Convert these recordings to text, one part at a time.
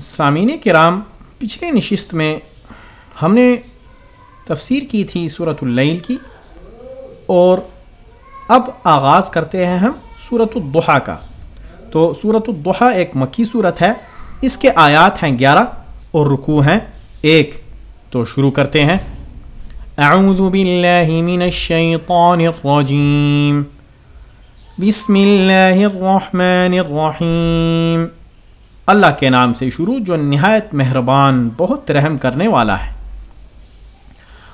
سامعین کرام، پچھلے نشست میں ہم نے تفسیر کی تھی صورت اللیل کی، اور اب آغاز کرتے ہیں ہم صورت الضحا کا۔ تو صورت الضحا ایک مکی صورت ہے، اس کے آیات ہیں گیارہ اور رکوع ہیں ایک۔ تو شروع کرتے ہیں۔ اعوذ باللہ من الشیطان الرجیم۔ بسم اللہ الرحمن الرحیم۔ اللہ کے نام سے شروع جو نہایت مہربان، بہت رحم کرنے والا ہے۔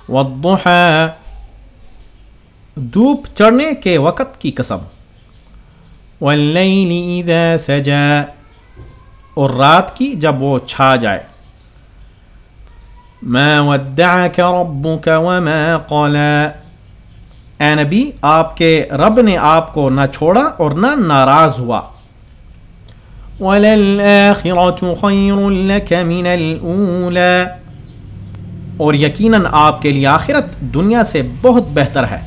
والضحى، دھوپ چڑھنے کے وقت کی قسم۔ واللیل اذا سجا اور رات کی جب وہ چھا جائے۔ ما ودعك ربك وما قلا اے نبی، آپ کے رب نے آپ کو نہ چھوڑا اور نہ ناراض ہوا۔ وَلَلْآخِرَةُ خَيْرٌ لَكَ مِنَ الْأُولَى۔ اور یقیناً آپ کے لیے آخرت دنیا سے بہت بہتر ہے۔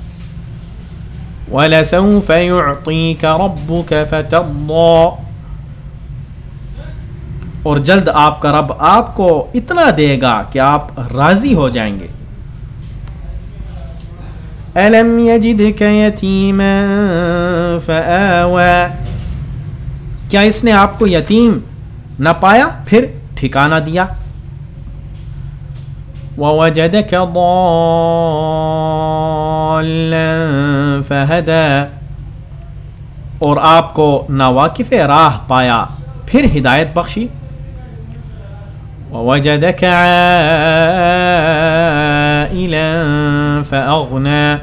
وَلَسَوْفَ يُعْطِيكَ رَبُّكَ فَتَرْضَى۔ اور جلد آپ کا رب آپ کو اتنا دے گا کہ آپ راضی ہو جائیں گے۔ أَلَمْ يَجِدْكَ يَتِيمًا فَآوَى۔ کیا اس نے آپ کو یتیم نہ پایا؟ پھر ٹھکانہ دیا۔ وَوَجَدَكَ ضَالًا فَهَدَى اور آپ کو ناواقف راہ پایا۔ پھر ہدایت بخشی۔ وَوَجَدَكَ عَائِلًا فَأَغْنَى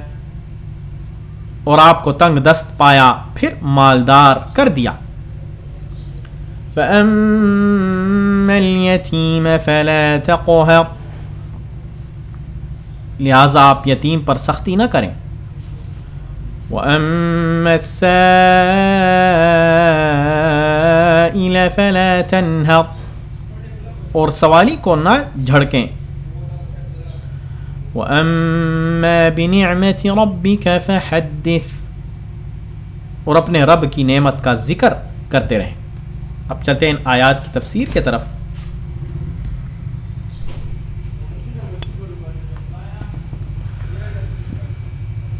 اور آپ کو تنگ دست پایا۔ پھر مالدار کر دیا۔ فَأَمَّا الْيَتِيمَ فَلَا تَقْهَرْ۔ لہذا آپ یتیم پر سختی نہ کریں۔ وَأَمَّا السَّائِلَ فَلَا تَنْهَرْ۔ اور سوالی کو نہ جھڑکیں۔ وَأَمَّا بِنِعْمَةِ رَبِّكَ فَحَدِّث۔ اور اپنے رب کی نعمت کا ذکر کرتے رہیں۔ اب چلتے ہیں آیات کی تفسیر کی طرف۔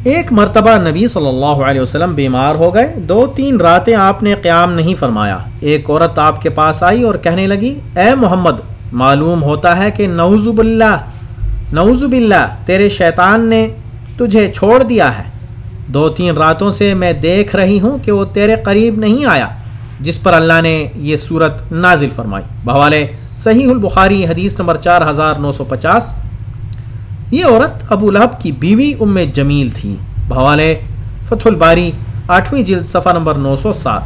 ایک مرتبہ نبی صلی اللہ علیہ وسلم بیمار ہو گئے۔ دو تین راتیں آپ نے قیام نہیں فرمایا۔ ایک عورت آپ کے پاس آئی اور کہنے لگی، اے محمد، معلوم ہوتا ہے کہ نوز باللہ نوز باللہ، تیرے شیطان نے تجھے چھوڑ دیا ہے۔ دو تین راتوں سے میں دیکھ رہی ہوں کہ وہ تیرے قریب نہیں آیا۔ جس پر اللہ نے یہ صورت نازل فرمائی۔ بحوالے صحیح البخاری حدیث نمبر چار ہزار نو سو پچاس، یہ عورت ابو لہب کی بیوی ام جمیل تھی۔ بحوالے فتح الباری آٹھویں جلد صفحہ نمبر نو سو سات۔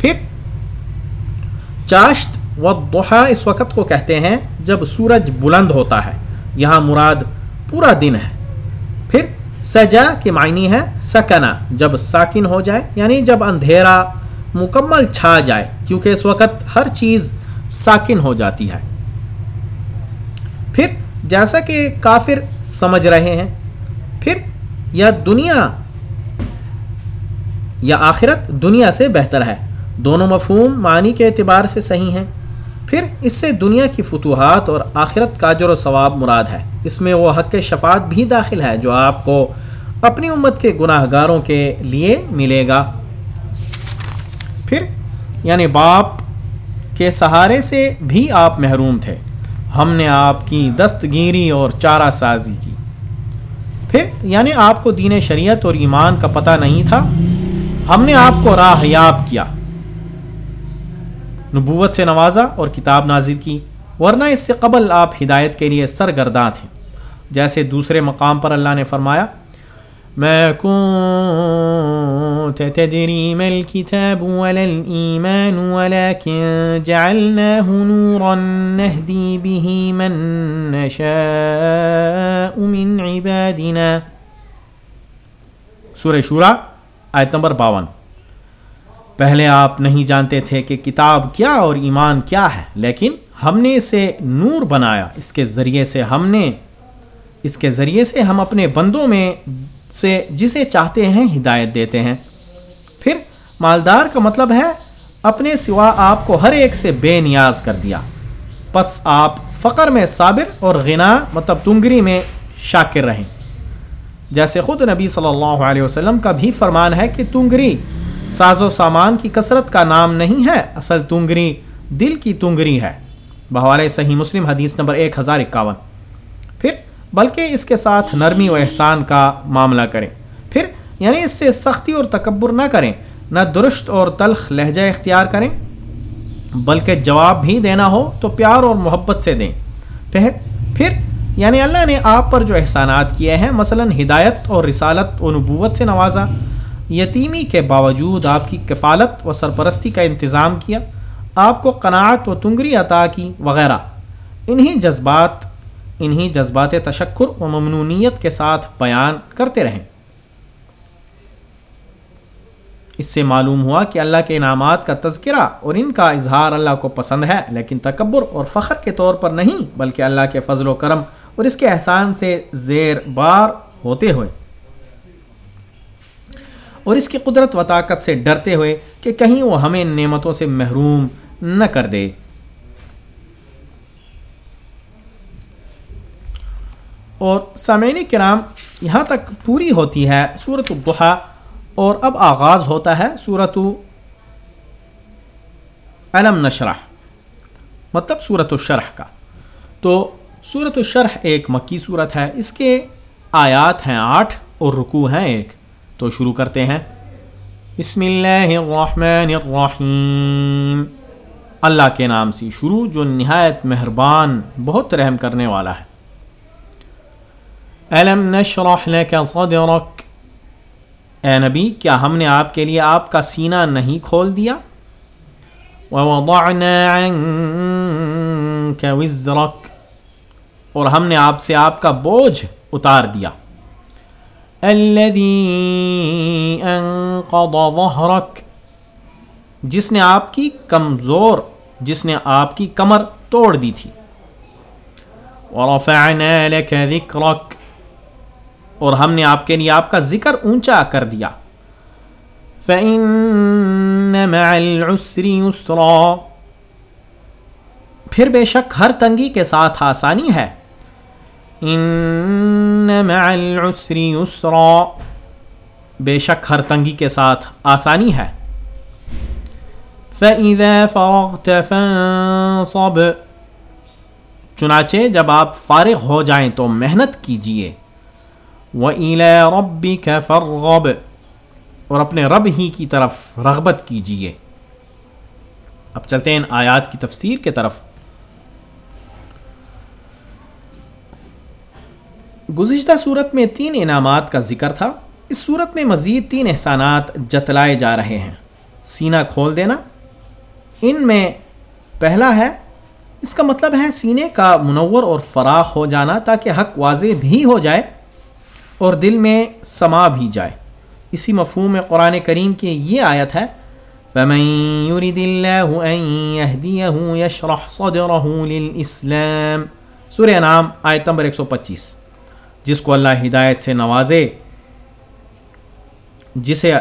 پھر، چاشت و دوحا اس وقت کو کہتے ہیں جب سورج بلند ہوتا ہے۔ یہاں مراد پورا دن ہے۔ پھر، سجا کے معنی ہے سکنا، جب ساکن ہو جائے یعنی جب اندھیرا مکمل چھا جائے کیونکہ اس وقت ہر چیز ساکن ہو جاتی ہے۔ پھر جیسا کہ کافر سمجھ رہے ہیں، پھر یا دنیا یا آخرت دنیا سے بہتر ہے۔ دونوں مفہوم معنی کے اعتبار سے صحیح ہیں۔ پھر اس سے دنیا کی فتوحات اور آخرت کا جر و ثواب مراد ہے۔ اس میں وہ حق شفاعت بھی داخل ہے جو آپ کو اپنی امت کے گناہ گاروں کے لیے ملے گا۔ پھر یعنی باپ کے سہارے سے بھی آپ محروم تھے۔ ہم نے آپ کی دستگیری اور چارہ سازی کی۔ پھر یعنی آپ کو دین شریعت اور ایمان کا پتہ نہیں تھا، ہم نے آپ کو راہ یاب کیا۔ نبوت سے نوازا اور کتاب نازل کی، ورنہ اس سے قبل آپ ہدایت کے لیے سرگرداں تھے۔ جیسے دوسرے مقام پر اللہ نے فرمایا ما كنت تدري ما الكتاب ولا الإيمان ولكن جعلناه نورا نهدي به من نشاء من عبادنا۔ سورہ شورا، آیت نمبر باون۔ پہلے آپ نہیں جانتے تھے کہ کتاب کیا اور ایمان کیا ہے، لیکن ہم نے اسے نور بنایا۔ اس کے ذریعے سے ہم نے، اس کے ذریعے سے ہم اپنے بندوں میں سے جسے چاہتے ہیں ہدایت دیتے ہیں۔ پھر مالدار کا مطلب ہے اپنے سوا آپ کو ہر ایک سے بے نیاز کر دیا۔ پس آپ فقر میں صابر اور غنا مطلب تنگری میں شاکر رہیں۔ جیسے خود نبی صلی اللہ علیہ وسلم کا بھی فرمان ہے کہ تنگری ساز و سامان کی کثرت کا نام نہیں ہے، اصل تنگری دل کی تنگری ہے۔ بہوالے صحیح مسلم حدیث نمبر ایک ہزار اکاون۔ پھر بلکہ اس کے ساتھ نرمی و احسان کا معاملہ کریں۔ پھر یعنی اس سے سختی اور تکبر نہ کریں، نہ درست اور تلخ لہجہ اختیار کریں۔ بلکہ جواب بھی دینا ہو تو پیار اور محبت سے دیں۔ پھر پھر یعنی اللہ نے آپ پر جو احسانات کیے ہیں، مثلا ہدایت اور رسالت و نبوت سے نوازا، یتیمی کے باوجود آپ کی کفالت و سرپرستی کا انتظام کیا، آپ کو قناعت و تنگری عطا کی، وغیرہ۔ انہی جذبات انہی جذبات تشکر و ممنونیت کے ساتھ بیان کرتے رہیں۔ اس سے معلوم ہوا کہ اللہ کے انعامات کا تذکرہ اور ان کا اظہار اللہ کو پسند ہے، لیکن تکبر اور فخر کے طور پر نہیں، بلکہ اللہ کے فضل و کرم اور اس کے احسان سے زیر بار ہوتے ہوئے۔ اور اس کی قدرت و طاقت سے ڈرتے ہوئے کہ کہیں وہ ہمیں نعمتوں سے محروم نہ کر دے۔ اور سامعین کرام، یہاں تک پوری ہوتی ہے صورت الضحا اور اب آغاز ہوتا ہے صورت علم نشرح مطلب صورت الشرح کا۔ تو صورت الشرح ایک مکی صورت ہے، اس کے آیات ہیں آٹھ اور رکوع ہیں ایک۔ تو شروع کرتے ہیں۔ بسم اللہ الرحمن الرحیم۔ اللہ کے نام سے شروع، جو نہایت مہربان، بہت رحم کرنے والا ہے۔ علم نشرح لك صدرك؟ اے نبی، کیا ہم نے آپ کے لیے آپ کا سینہ نہیں کھول دیا؟ اور ہم نے آپ سے آپ کا بوجھ اتار دیا۔ ظهرك، جس نے آپ کی کمزور، جس نے آپ کی کمر توڑ دی تھی۔ ورفعنا لك ذكرك اور ہم نے آپ کے لیے آپ کا ذکر اونچا کر دیا۔ فَإِنَّ مَعَ الْعُسْرِ يُسْرًا۔ پھر بے شک ہر تنگی کے ساتھ آسانی ہے۔ ان مع العسر يسرا۔ بے شک ہر تنگی کے ساتھ آسانی ہے۔ فَإِذَا فَرَغْتَ فَانصَبْ۔ چنانچہ جب آپ فارغ ہو جائیں تو محنت کیجیے۔ وَإِلَى رَبِّكَ فَرْغَبْ اور اپنے رب ہی کی طرف رغبت کیجیے اب چلتے ہیں آیات کی تفسیر کے طرف۔ گزشتہ صورت میں تین انعامات کا ذکر تھا۔ اس صورت میں مزید تین احسانات جتلائے جا رہے ہیں۔ سینہ کھول دینا۔ ان میں پہلا ہے، اس کا مطلب ہے سینے کا منور اور فراخ ہو جانا تاکہ حق واضح بھی ہو جائے۔ اور دل میں سما بھی جائے۔ اسی مفہوم میں قرآن کریم کی یہ آیت ہے، فَمَن يُرِدِ اللَّهُ أَن يَهْدِيَهُ يَشْرَحْ صَدْرَهُ لِلْإِسْلَامِ۔ سورہ نام آیت نمبر 125 جس کو اللہ ہدایت سے نوازے، جسے،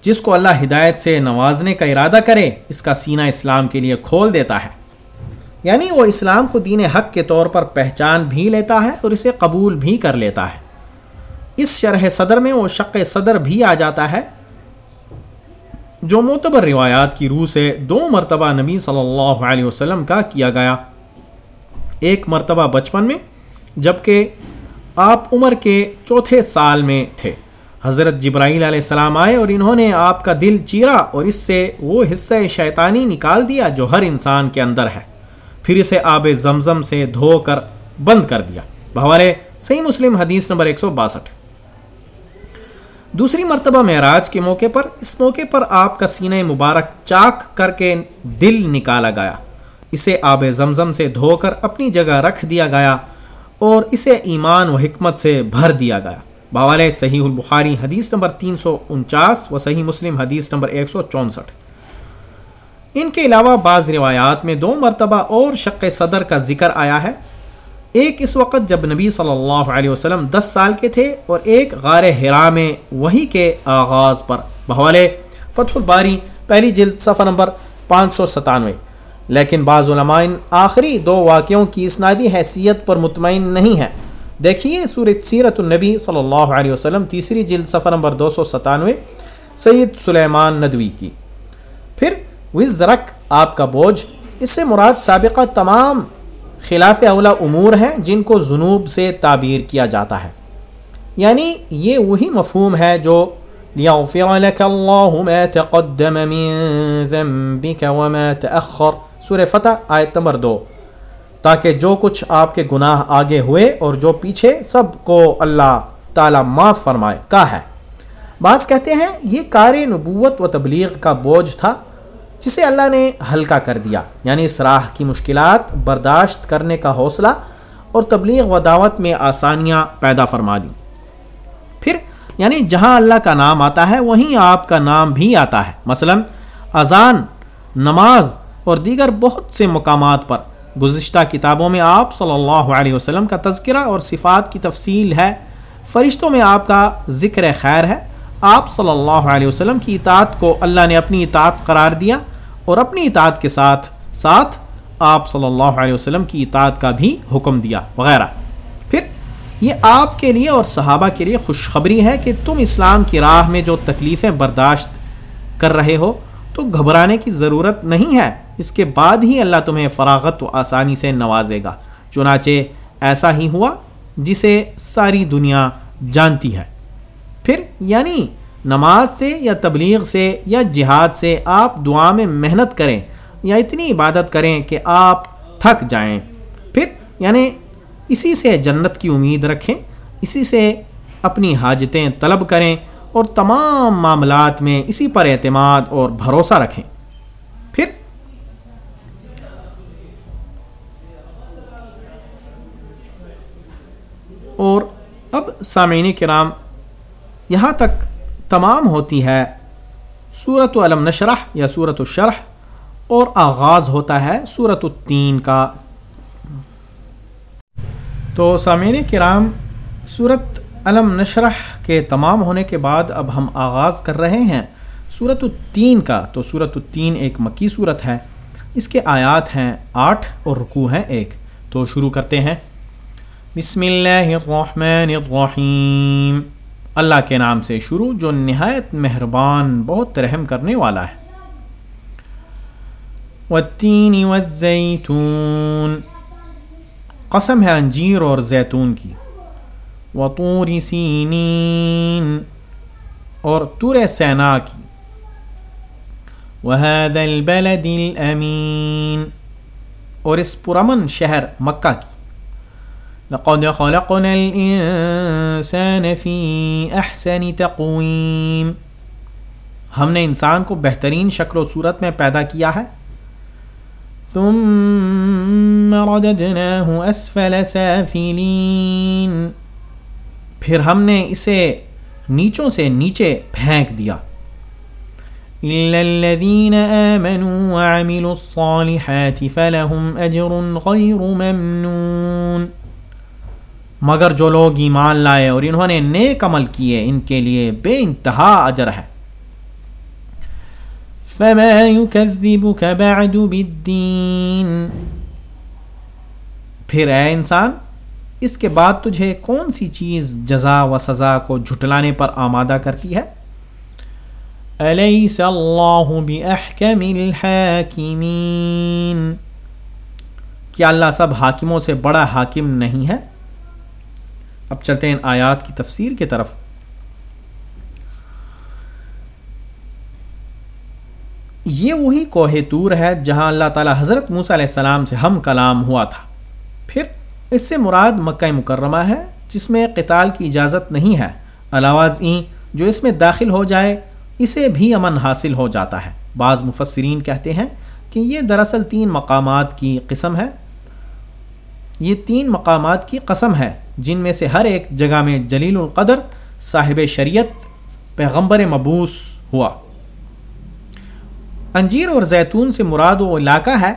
جس کو اللہ ہدایت سے نوازنے کا ارادہ کرے، اس کا سینہ اسلام کے لیے کھول دیتا ہے۔ یعنی وہ اسلام کو دین حق کے طور پر پہچان بھی لیتا ہے اور اسے قبول بھی کر لیتا ہے۔ اس شرح صدر میں وہ شق صدر بھی آ جاتا ہے۔ جو معتبر روایات کی روح سے دو مرتبہ نبی صلی اللہ علیہ وسلم کا کیا گیا۔ ایک مرتبہ بچپن میں جبکہ آپ عمر کے چوتھے سال میں تھے۔ حضرت جبرائیل علیہ السلام آئے اور انہوں نے آپ کا دل چیرا اور اس سے وہ حصہ شیطانی نکال دیا جو ہر انسان کے اندر ہے۔ پھر اسے آب زمزم سے دھو کر بند کر دیا۔ بہوارے، صحیح مسلم حدیث نمبر ایک سو باسٹھ۔ دوسری مرتبہ معراج کے موقع پر، اس موقع پر آپ کا سینہ مبارک چاک کر کے دل نکالا گیا۔ اسے آب زمزم سے دھو کر اپنی جگہ رکھ دیا گیا اور اسے ایمان و حکمت سے بھر دیا گیا۔ بوال صحیح البخاری حدیث نمبر تین سو انچاس و صحیح مسلم حدیث نمبر ایک سو چونسٹھ۔ ان کے علاوہ بعض روایات میں دو مرتبہ اور شق صدر کا ذکر آیا ہے۔ ایک اس وقت جب نبی صلی اللہ علیہ وسلم دس سال کے تھے اور ایک غار ہرا میں وہی کے آغاز پر بحوالے فتح الباری، پہلی جلد صفحہ نمبر پانچ سو ستانوے۔ لیکن بعض علماء آخری دو واقعوں کی اسنادی حیثیت پر مطمئن نہیں ہے دیکھیے سورت سیرت النبی صلی اللہ علیہ وسلم تیسری جلد صفحہ نمبر دو سو ستانوے، سید سلیمان ندوی کی۔ پھر وزرک آپ کا بوجھ، اس سے مراد سابقہ تمام خلاف اولا امور ہیں جن کو جنوب سے تعبیر کیا جاتا ہے۔ یعنی یہ وہی مفہوم ہے جو لِيَغْفِرَ لَكَ اللَّهُ مَا تَقَدَّمَ مِن ذَنبِكَ وَمَا تَأَخَّرْ۔ سورہ فتح، آیت نمبر دو۔ تاکہ جو کچھ آپ کے گناہ آگے ہوئے اور جو پیچھے سب کو اللہ تعالیٰ معاف فرمائے، کا ہے۔ بعض کہتے ہیں یہ کار نبوت و تبلیغ کا بوجھ تھا۔ جسے اللہ نے ہلکا کر دیا یعنی اس راہ کی مشکلات برداشت کرنے کا حوصلہ اور تبلیغ و دعوت میں آسانیاں پیدا فرما دیں۔ پھر یعنی جہاں اللہ کا نام آتا ہے، وہیں آپ کا نام بھی آتا ہے۔ مثلا، اذان، نماز اور دیگر بہت سے مقامات پر گزشتہ کتابوں میں آپ صلی اللہ علیہ وسلم کا تذکرہ اور صفات کی تفصیل ہے۔ فرشتوں میں آپ کا ذکر خیر ہے۔ آپ صلی اللہ علیہ وسلم کی اطاعت کو اللہ نے اپنی اطاعت قرار دیا اور اپنی اطاعت کے ساتھ ساتھ آپ صلی اللہ علیہ وسلم کی اطاعت کا بھی حکم دیا، وغیرہ۔ پھر یہ آپ کے لیے اور صحابہ کے لیے خوشخبری ہے کہ تم اسلام کی راہ میں جو تکلیفیں برداشت کر رہے ہو تو گھبرانے کی ضرورت نہیں ہے۔ اس کے بعد ہی اللہ تمہیں فراغت و آسانی سے نوازے گا۔ چنانچہ ایسا ہی ہوا جسے ساری دنیا جانتی ہے۔ پھر یعنی نماز سے یا تبلیغ سے یا جہاد سے آپ دعا میں محنت کریں یا اتنی عبادت کریں کہ آپ تھک جائیں۔ پھر یعنی اسی سے جنت کی امید رکھیں، اسی سے اپنی حاجتیں طلب کریں اور تمام معاملات میں اسی پر اعتماد اور بھروسہ رکھیں۔ پھر اور اب سامعین کرام یہاں تک تمام ہوتی ہے صورت علم نشرح یا صورت الشرح اور آغاز ہوتا ہے صورت التین کا۔ تو سامعین کرام صورت علم نشرح کے تمام ہونے کے بعد اب ہم آغاز کر رہے ہیں صورت التین کا۔ تو صورت التین ایک مکی صورت ہے۔ اس کے آیات ہیں آٹھ اور رکوع ہیں ایک۔ تو شروع کرتے ہیں۔ بسم اللہ الرحمن الرحیم۔ اللہ کے نام سے شروع جو نہایت مہربان، بہت رحم کرنے والا ہے۔ والتین والزیتون، قسم ہے انجیر اور زیتون کی۔ وطور سینین، اور تور سینا کی۔ وهذا البلد الامین اور اس پرامن شہر مکہ کی۔ لقد خلقنا الانسان في احسن تقویم ہم نے انسان کو بہترین شکل و صورت میں پیدا کیا ہے۔ ثم رددناه اسفل سافلین پھر ہم نے اسے نیچوں سے نیچے پھینک دیا۔ الذين آمنوا وعملوا الصالحات فلهم أجر غير ممنون۔ مگر جو لوگ ایمان لائے اور انہوں نے نیک عمل کیے، ان کے لیے بے انتہا اجر ہے۔ فما يكذبك بعد بالدين پھر اے انسان، اس کے بعد تجھے کون سی چیز جزا و سزا کو جھٹلانے پر آمادہ کرتی ہے؟ الیس اللہ باحکم الحاکمین کیا اللہ سب حاکموں سے بڑا حاکم نہیں ہے؟ اب چلتے ہیں آیات کی تفسیر کی طرف۔ یہ وہی کوہ تور ہے جہاں اللہ تعالی حضرت موسیٰ علیہ السلام سے ہم کلام ہوا تھا۔ پھر اس سے مراد مکہ مکرمہ ہے، جس میں قتال کی اجازت نہیں ہے۔ علاوہ این جو اس میں داخل ہو جائے، اسے بھی امن حاصل ہو جاتا ہے۔ بعض مفسرین کہتے ہیں کہ یہ دراصل تین مقامات کی قسم ہے۔ یہ تین مقامات کی قسم ہے۔ جن میں سے ہر ایک جگہ میں جلیل القدر صاحب شریعت پیغمبر مبوس ہوا۔ انجیر اور زیتون سے مراد و علاقہ ہے،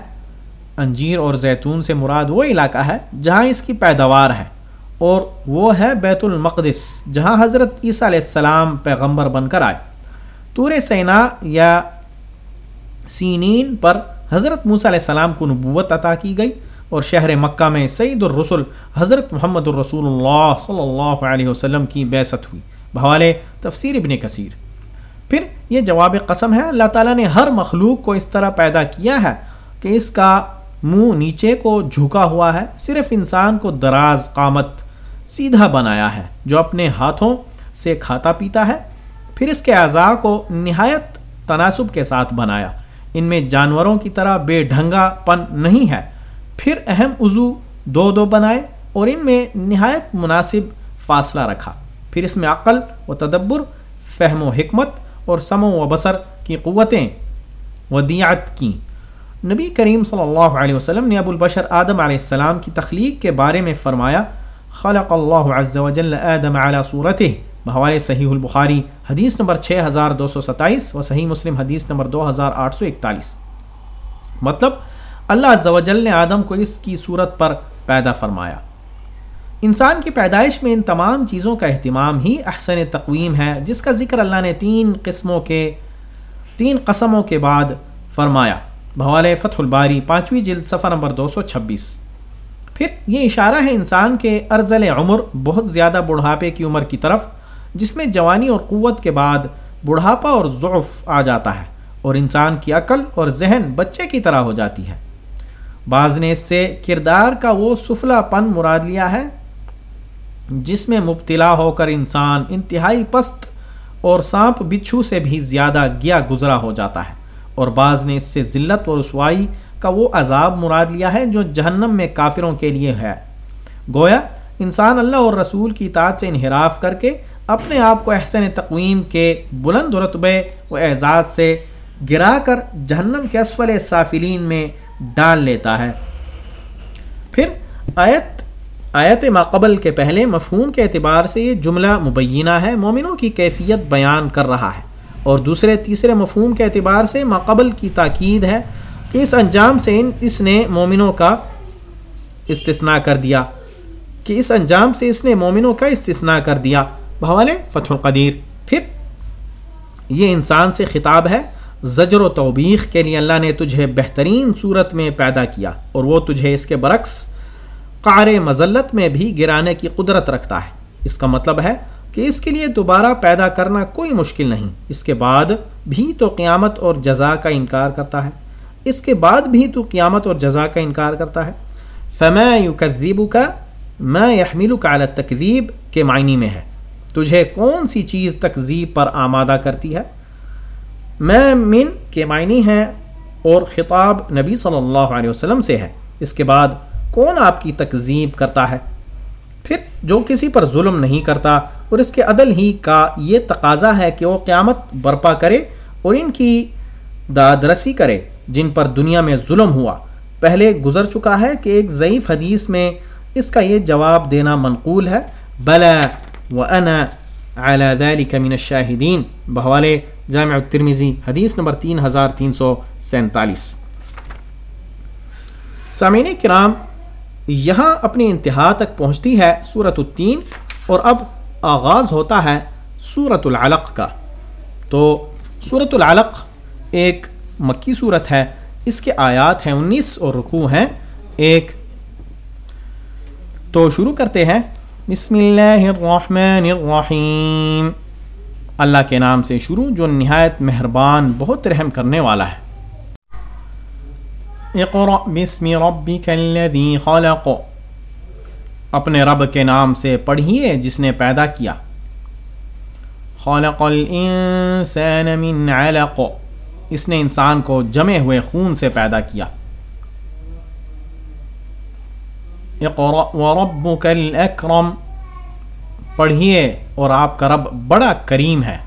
انجیر اور زیتون سے مراد وہ علاقہ ہے جہاں اس کی پیداوار ہے، اور وہ ہے بیت المقدس، جہاں حضرت عیسیٰ علیہ السلام پیغمبر بن کر آئے۔ تور سینا یا سینین پر حضرت موسیٰ علیہ السلام کو نبوت عطا کی گئی۔ اور شہر مکہ میں سعید الرسول حضرت محمد الرسول اللہ صلی اللہ علیہ وسلم کی بیست ہوئی۔ بحوالے تفسیر ابن کثیر۔ پھر یہ جواب قسم ہے، اللہ تعالیٰ نے ہر مخلوق کو اس طرح پیدا کیا ہے کہ اس کا منہ نیچے کو جھکا ہوا ہے، صرف انسان کو دراز قامت سیدھا بنایا ہے، جو اپنے ہاتھوں سے کھاتا پیتا ہے۔ پھر اس کے اعضاء کو نہایت تناسب کے ساتھ بنایا۔ ان میں جانوروں کی طرح بے ڈھنگا پن نہیں ہے۔ پھر اہم عضو دو دو بنائے اور ان میں نہایت مناسب فاصلہ رکھا۔ پھر اس میں عقل و تدبر، فہم و حکمت اور سمو و بصر کی قوتیں ودیعت کیں۔ نبی کریم صلی اللہ علیہ وسلم نے ابو البشر آدم علیہ السلام کی تخلیق کے بارے میں فرمایا، خلق اللہ عز و جل آدم علی صورته۔ بحوالِ صحیح البخاری حدیث نمبر 6227 و صحیح مسلم حدیث نمبر 2841 مطلب اللہ عز و جل نے آدم کو اس کی صورت پر پیدا فرمایا۔ انسان کی پیدائش میں ان تمام چیزوں کا اہتمام ہی احسن تقویم ہے، جس کا ذکر اللہ نے تین قسموں کے، تین قسموں کے بعد فرمایا۔ بھوال فتح الباری، پانچویں جلد، صفحہ نمبر دو سو چھبیس۔ پھر یہ اشارہ ہے انسان کے ارزل عمر، بہت زیادہ بڑھاپے کی عمر کی طرف، جس میں جوانی اور قوت کے بعد بڑھاپا اور ضعف آ جاتا ہے اور انسان کی عقل اور ذہن بچے کی طرح ہو جاتی ہے۔ بعض نے اس سے کردار کا وہ سفلا پن مراد لیا ہے جس میں مبتلا ہو کر انسان انتہائی پست اور سانپ بچھو سے بھی زیادہ گیا گزرا ہو جاتا ہے اور بعض نے اس سے ذلت و رسوائی کا وہ عذاب مراد لیا ہے جو جہنم میں کافروں کے لیے ہے۔ گویا، انسان اللہ اور رسول کی اطاعت سے انحراف کر کے اپنے آپ کو احسن تقویم کے بلند رتبے و اعزاز سے گرا کر جہنم کے اسفل صافلین میں ڈال لیتا ہے۔ پھر آیت آیت ماقبل کے پہلے مفہوم کے اعتبار سے یہ جملہ مبینہ ہے، مومنوں کی کیفیت بیان کر رہا ہے۔ اور دوسرے، تیسرے مفہوم کے اعتبار سے ماقبل کی تاکید ہے کہ اس انجام سے ان، اس نے مومنوں کا استثناء کر دیا۔ کہ اس انجام سے اس نے مومنوں کا استثناء کر دیا۔ بحوالے فتح القدیر۔ پھر یہ انسان سے خطاب ہے زجر و توبیخ کے لیے اللہ نے تجھے بہترین صورت میں پیدا کیا اور وہ تجھے اس کے برعکس قار مزلت میں بھی گرانے کی قدرت رکھتا ہے۔ اس کا مطلب ہے کہ اس کے لیے دوبارہ پیدا کرنا کوئی مشکل نہیں۔ اس کے بعد بھی تو قیامت اور جزا کا انکار کرتا ہے۔ اس کے بعد بھی تو قیامت اور جزا کا انکار کرتا ہے۔ فما یکذیبو کا میں یحمل کا تقزیب کے معنی میں ہے۔ تجھے کون سی چیز تکذیب پر آمادہ کرتی ہے؟ میں من کے معنی ہے اور خطاب نبی صلی اللہ علیہ وسلم سے ہے۔ اس کے بعد کون آپ کی تکذیب کرتا ہے؟ پھر جو کسی پر ظلم نہیں کرتا اور اس کے عدل ہی کا یہ تقاضا ہے کہ وہ قیامت برپا کرے اور ان کی دادرسی کرے جن پر دنیا میں ظلم ہوا۔ پہلے گزر چکا ہے کہ ایک ضعیف حدیث میں اس کا یہ جواب دینا منقول ہے بلا و انا ذلك من الشاہدین بحوالے جامع الترمیزی حدیث نمبر تین ہزار تین سو سینتالیس۔ سامعین کرام، یہاں اپنی انتہا تک پہنچتی ہے صورت التین اور اب آغاز ہوتا ہے صورت العلق کا۔ تو صورت العلق ایک مکی صورت ہے، اس کے آیات ہیں انیس اور رکوع ہیں۔ ایک۔ تو شروع کرتے ہیں۔ بسم اللہ الرحمن الرحیم۔ اللہ کے نام سے شروع جو نہایت مہربان، بہت رحم کرنے والا ہے۔ اقرأ بسم ربک الذی خلق۔ اپنے رب کے نام سے پڑھیے جس نے پیدا کیا۔ خلق الانسان من علق۔ اس نے انسان کو جمے ہوئے خون سے پیدا کیا۔ اقرأ وربک الاکرم۔ پڑھیے اور آپ کا رب بڑا کریم ہے۔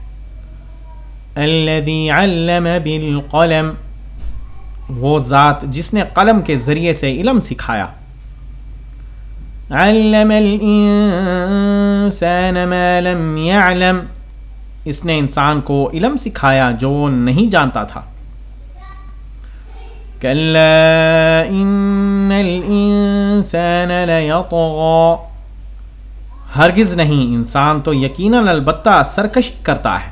الذي علم بالقلم، وہ ذات جس نے قلم کے ذریعے سے علم سکھایا۔ علم الانسان ما لم يعلم، اس نے انسان کو علم سکھایا جو وہ نہیں جانتا تھا۔ ان الانسان لیطغا ہرگز نہیں۔ انسان تو یقیناً البتہ سرکشی کرتا ہے۔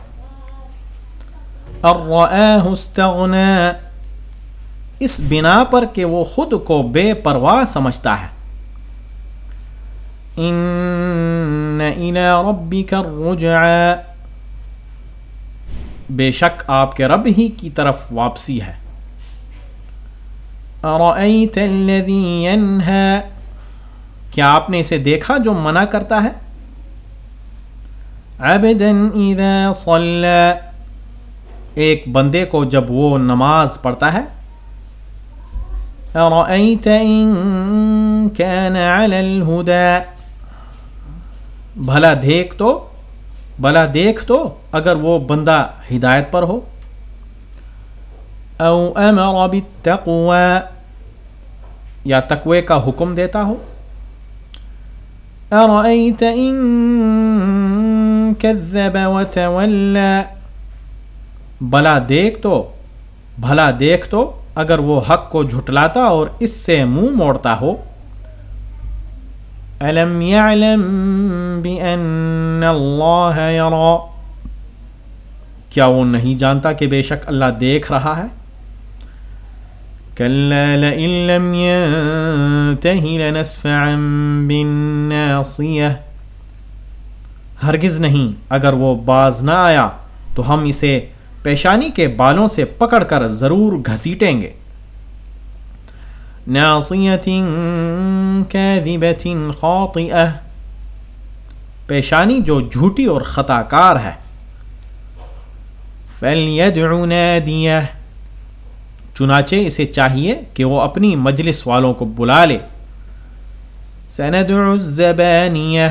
اس بنا پر کہ وہ خود کو بے پرواہ سمجھتا ہے۔ ان الى ربك الرجع بے شک آپ کے رب ہی کی طرف واپسی ہے۔ ارأيت الذي ينهى کیا آپ نے اسے دیکھا جو منع کرتا ہے؟ عبدا اذا صلى ایک بندے کو جب وہ نماز پڑھتا ہے ارأيت ان كان على الهدى بھلا دیکھ تو، بھلا دیکھ تو اگر وہ بندہ ہدایت پر ہو او امر بالتقوى یا تقوی کا حکم دیتا ہو۔ ارأيت ان كذب وتولى؟ بھلا دیکھ تو، بھلا دیکھ تو اگر وہ حق کو جھٹلاتا اور اس سے منہ موڑتا ہو۔ الم يعلم بان اللہ يرى؟ کیا وہ نہیں جانتا کہ بے شک اللہ دیکھ رہا ہے؟ كلا لئن لم ينتهي لنسفعا بالناصية ہرگز نہیں۔ اگر وہ باز نہ آیا تو ہم اسے پیشانی کے بالوں سے پکڑ کر ضرور گھسیٹیں گے۔ ناصیت کاذبت خاطئہ۔ پیشانی جو جھوٹی اور خطا کار ہے۔ فلیدع نادیہ چنانچہ اسے چاہیے کہ وہ اپنی مجلس والوں کو بلا لے۔ سندع الزبانیہ۔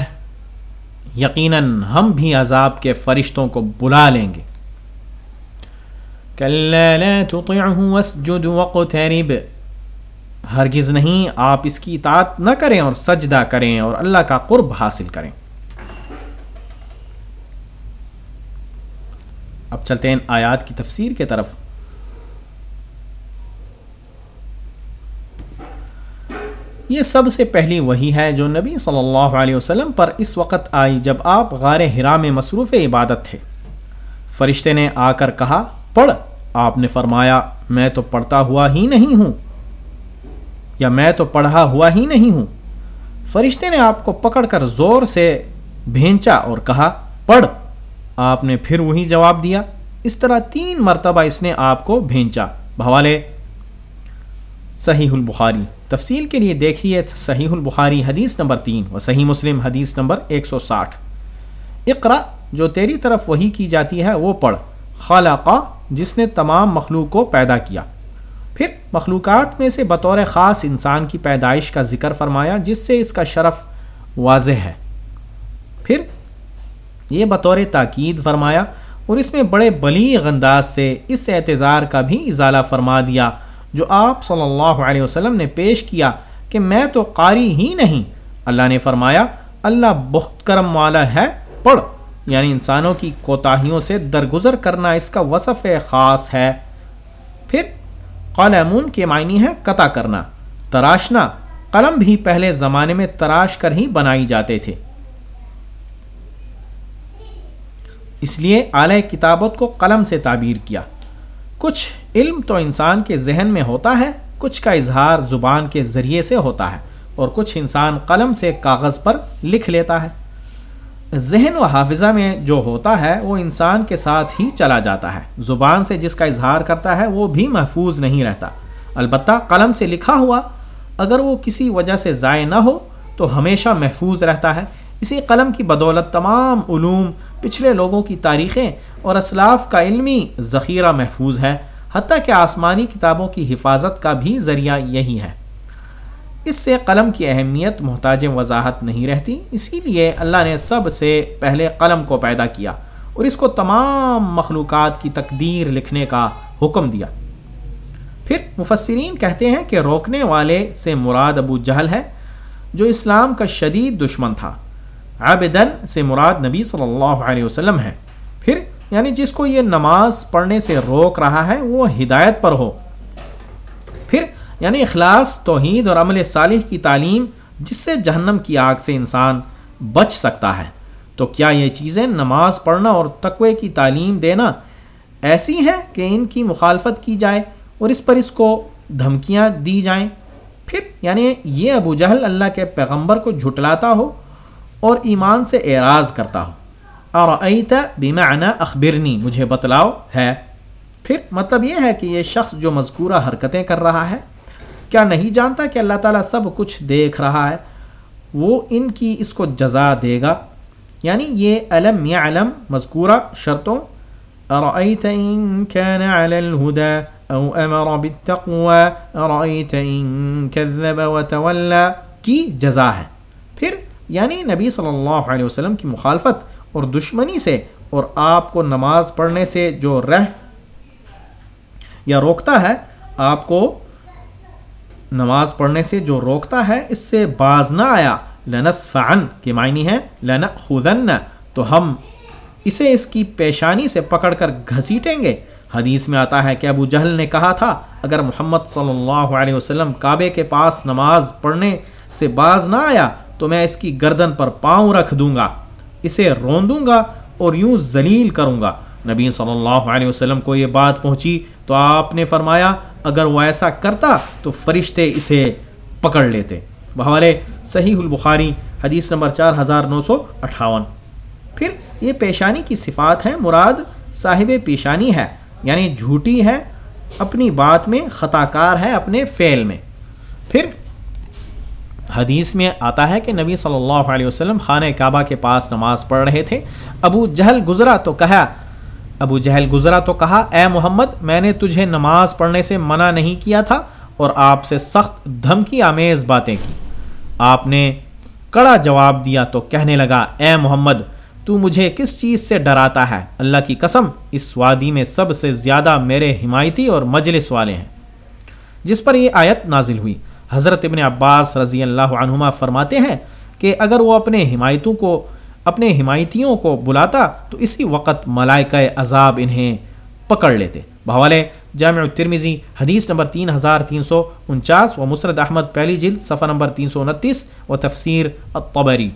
یقیناً ہم بھی عذاب کے فرشتوں کو بلا لیں گے۔ كلا ہرگز نہیں، آپ اس کی اطاعت نہ کریں اور سجدہ کریں اور اللہ کا قرب حاصل کریں۔ اب چلتے ہیں آیات کی تفسیر کی طرف۔ یہ سب سے پہلی وہی ہے جو نبی صلی اللہ علیہ وسلم پر اس وقت آئی جب آپ غار ہرا میں مصروف عبادت تھے۔ فرشتے نے آ کر کہا، پڑھ، آپ نے فرمایا، میں تو پڑھتا ہوا ہی نہیں ہوں۔ یا میں تو پڑھا ہوا ہی نہیں ہوں۔ فرشتے نے آپ کو پکڑ کر زور سے بھینچا اور کہا، پڑھ، آپ نے پھر وہی جواب دیا۔ اس طرح تین مرتبہ اس نے آپ کو بھینچا۔ بھوالے صحیح البخاری۔ تفصیل کے لیے دیکھیے صحیح البخاری حدیث نمبر تین و صحیح مسلم حدیث نمبر ایک سو ساٹھ۔ اقرا جو تیری طرف وہی کی جاتی ہے، وہ پڑھ۔ خالقہ جس نے تمام مخلوق کو پیدا کیا۔ پھر مخلوقات میں سے بطور خاص انسان کی پیدائش کا ذکر فرمایا، جس سے اس کا شرف واضح ہے۔ پھر یہ بطور تاکید فرمایا، اور اس میں بڑے بلیغ انداز سے اس اعتظار کا بھی اضالہ فرما دیا۔ جو آپ صلی اللہ علیہ وسلم نے پیش کیا کہ میں تو قاری ہی نہیں۔ اللہ نے فرمایا، اللہ بہت کرم والا ہے، پڑھ۔ یعنی انسانوں کی کوتاہیوں سے درگزر کرنا اس کا وصف خاص ہے۔ پھر قلمون کے معنی ہے قطع کرنا، تراشنا۔ قلم بھی پہلے زمانے میں تراش کر ہی بنائی جاتے تھے۔ اس لیے اعلی کتابت کو قلم سے تعبیر کیا۔ کچھ علم تو انسان کے ذہن میں ہوتا ہے، کچھ کا اظہار زبان کے ذریعے سے ہوتا ہے، اور کچھ انسان قلم سے کاغذ پر لکھ لیتا ہے۔ ذہن و حافظہ میں جو ہوتا ہے، وہ انسان کے ساتھ ہی چلا جاتا ہے۔ زبان سے جس کا اظہار کرتا ہے، وہ بھی محفوظ نہیں رہتا۔ البتہ قلم سے لکھا ہوا، اگر وہ کسی وجہ سے ضائع نہ ہو، تو ہمیشہ محفوظ رہتا ہے۔ اسی قلم کی بدولت تمام علوم، پچھلے لوگوں کی تاریخیں اور اسلاف کا علمی ذخیرہ محفوظ ہے۔ حتیٰ کہ آسمانی کتابوں کی حفاظت کا بھی ذریعہ یہی ہے۔ اس سے قلم کی اہمیت محتاج وضاحت نہیں رہتی، اسی لیے اللہ نے سب سے پہلے قلم کو پیدا کیا اور اس کو تمام مخلوقات کی تقدیر لکھنے کا حکم دیا۔ پھر مفسرین کہتے ہیں کہ روکنے والے سے مراد ابو جہل ہے، جو اسلام کا شدید دشمن تھا۔ عابدن سے مراد نبی صلی اللہ علیہ وسلم ہے پھر یعنی جس کو یہ نماز پڑھنے سے روک رہا ہے، وہ ہدایت پر ہو۔ پھر یعنی اخلاص، توحید اور عمل صالح کی تعلیم، جس سے جہنم کی آگ سے انسان بچ سکتا ہے۔ تو کیا یہ چیزیں نماز پڑھنا اور تقوی کی تعلیم دینا ایسی ہیں کہ ان کی مخالفت کی جائے اور اس پر اس کو دھمکیاں دی جائیں؟ پھر یعنی یہ ابو جہل اللہ کے پیغمبر کو جھٹلاتا ہو اور ایمان سے اعراض کرتا ہو۔ اور عیت اخبرنی، مجھے بتلاؤ، ہے۔ پھر مطلب یہ ہے کہ یہ شخص جو مذکورہ حرکتیں کر رہا ہے، کیا نہیں جانتا کہ اللہ تعالیٰ سب کچھ دیکھ رہا ہے؟ وہ ان کی اس کو جزا دے گا۔ یعنی یہ علم یا علم مذکورہ شرطوں ارأيت إن كان على الهدى أو أمر بالتقوى أرأيت إن كذب وتولى کی جزا ہے۔ پھر یعنی نبی صلی اللہ علیہ وسلم کی مخالفت اور دشمنی سے اور آپ کو نماز پڑھنے سے جو رہ یا روکتا ہے، آپ کو نماز پڑھنے سے جو روکتا ہے، اس سے باز نہ آیا۔ لنس فن کے معنی ہے لن خدن تو ہم اسے اس کی پیشانی سے پکڑ کر گھسیٹیں گے۔ حدیث میں آتا ہے کہ ابو جہل نے کہا تھا، اگر محمد صلی اللہ علیہ وسلم کعبے کے پاس نماز پڑھنے سے باز نہ آیا، تو میں اس کی گردن پر پاؤں رکھ دوں گا۔ اسے رون دوں گا اور یوں ذلیل کروں گا۔ نبی صلی اللہ علیہ وسلم کو یہ بات پہنچی تو آپ نے فرمایا، اگر وہ ایسا کرتا تو فرشتے اسے پکڑ لیتے۔ بحالے صحیح البخاری حدیث نمبر چار ہزار نو سو اٹھاون۔ پھر یہ پیشانی کی صفات ہیں، مراد صاحب پیشانی ہے یعنی جھوٹی ہے، اپنی بات میں خطا کار ہے، اپنے فعل میں۔ پھر حدیث میں آتا ہے کہ نبی صلی اللہ علیہ وسلم خانہ کعبہ کے پاس نماز پڑھ رہے تھے۔ ابو جہل گزرا تو کہا، ابو جہل گزرا تو کہا، اے محمد، میں نے تجھے نماز پڑھنے سے منع نہیں کیا تھا اور آپ سے سخت دھمکی آمیز باتیں کی۔ آپ نے کڑا جواب دیا تو کہنے لگا، اے محمد، تو مجھے کس چیز سے ڈراتا ہے؟ اللہ کی قسم، اس وادی میں سب سے زیادہ میرے حمایتی اور مجلس والے ہیں۔ جس پر یہ آیت نازل ہوئی۔ حضرت ابن عباس رضی اللہ عنہما فرماتے ہیں کہ اگر وہ اپنے حمایتوں کو، اپنے حمایتیوں کو بلاتا تو اسی وقت ملائکہ عذاب انہیں پکڑ لیتے۔ بحوالے جامع ترمیزی حدیث نمبر تین ہزار تین سو انچاس و مسرد احمد پہلی جلد، صفحہ نمبر تین سو انتیس و تفسیر الطبری۔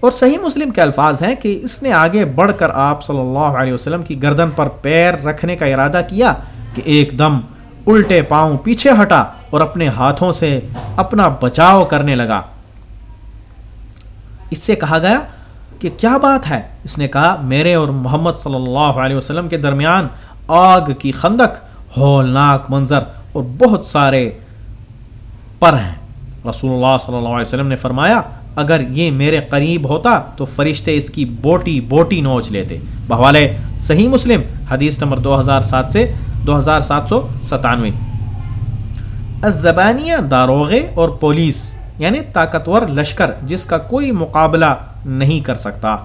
اور صحیح مسلم کے الفاظ ہیں کہ اس نے آگے بڑھ کر آپ صلی اللہ علیہ وسلم کی گردن پر پیر رکھنے کا ارادہ کیا کہ ایک دم الٹے پاؤں پیچھے ہٹا اور اپنے ہاتھوں سے اپنا بچاؤ کرنے لگا۔ اس سے کہا گیا کہ کیا بات ہے؟ اس نے کہا، میرے اور محمد صلی اللہ علیہ وسلم کے درمیان آگ کی خندق، ہولناک منظر اور بہت سارے پر ہیں۔ رسول اللہ صلی اللہ علیہ وسلم نے فرمایا، اگر یہ میرے قریب ہوتا تو فرشتے اس کی بوٹی بوٹی نوچ لیتے۔ بحوالے صحیح مسلم، حدیث نمبر دو ہزار سات سے دو ہزار سات سو ستانوے۔ زبانیہ داروغے اور پولیس یعنی طاقتور لشکر جس کا کوئی مقابلہ نہیں کر سکتا۔